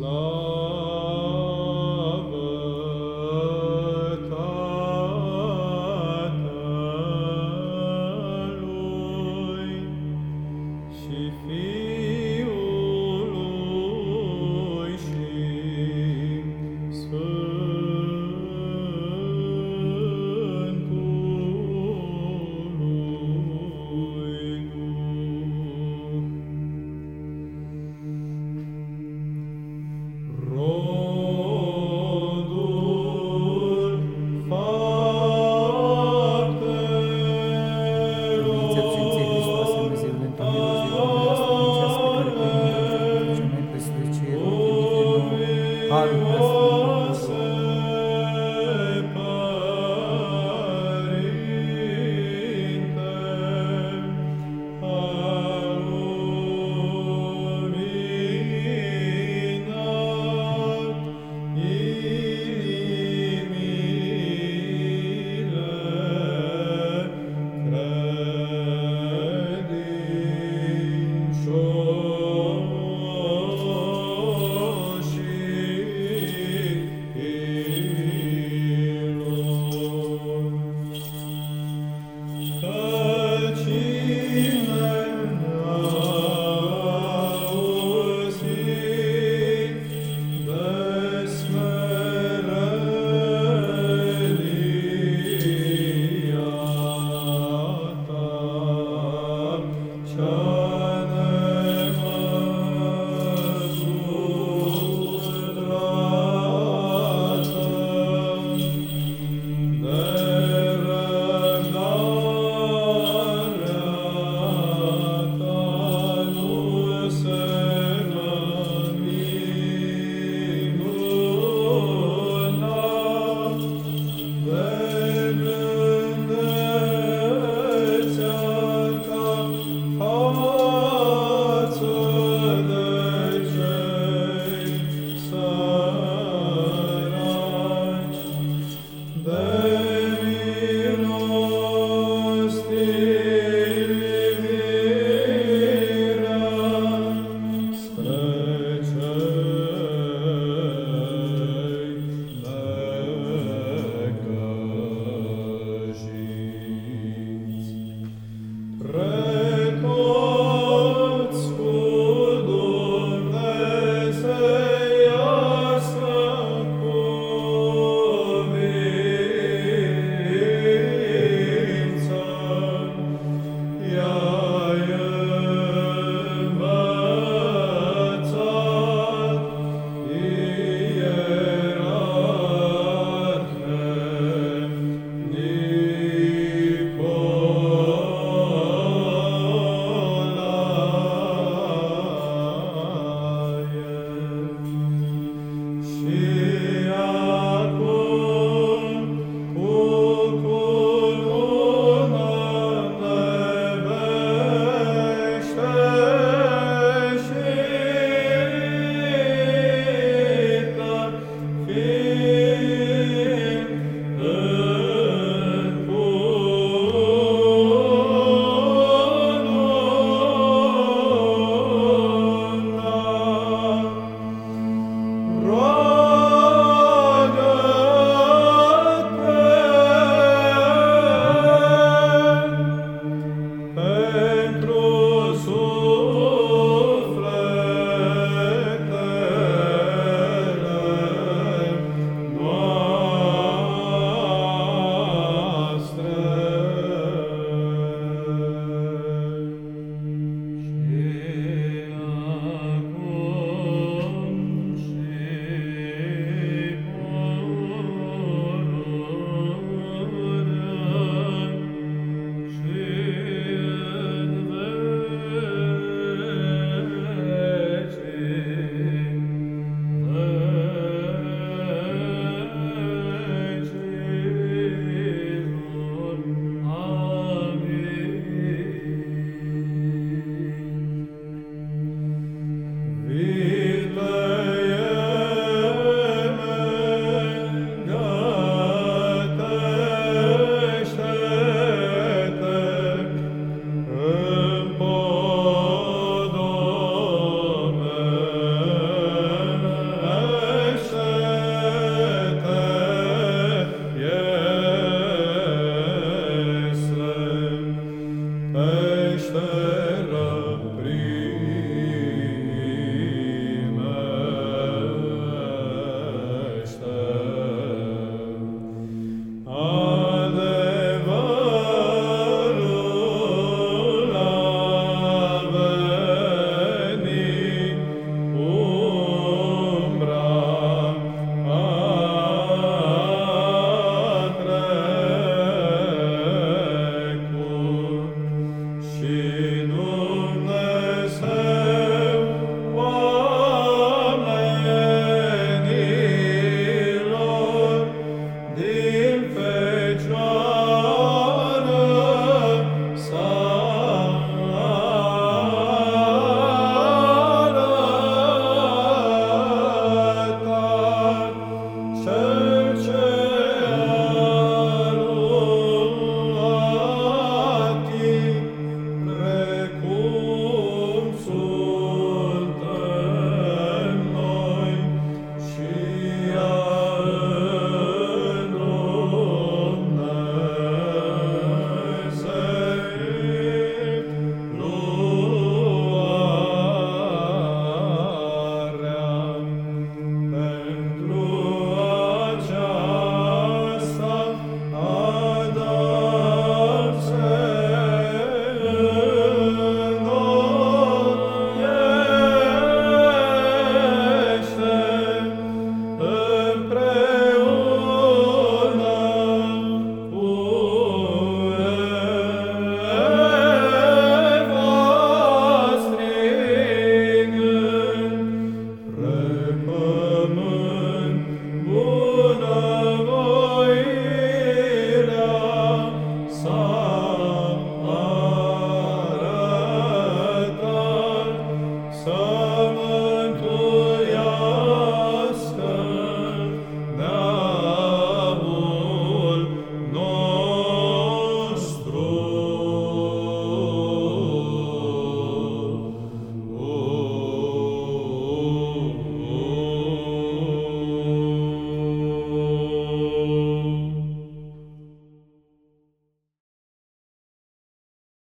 Lord.